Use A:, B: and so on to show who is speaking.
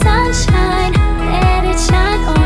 A: sunshine, let it shine on